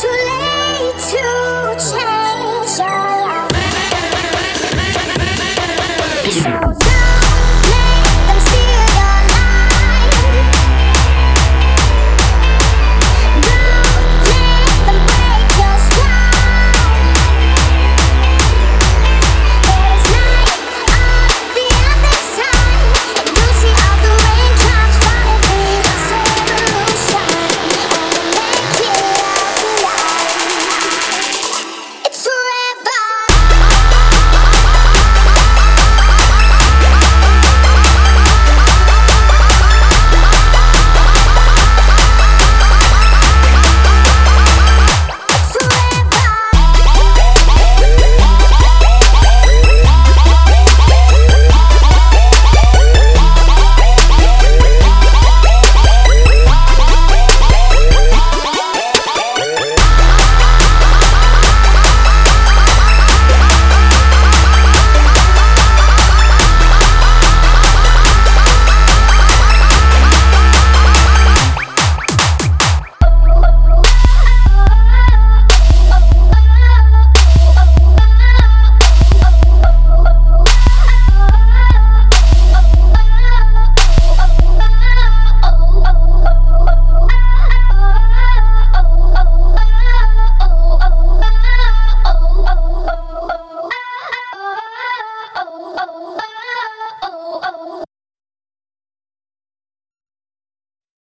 Too late.